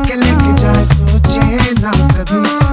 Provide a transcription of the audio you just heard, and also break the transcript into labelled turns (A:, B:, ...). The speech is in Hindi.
A: लेके लेके जाए सोचे ना कभी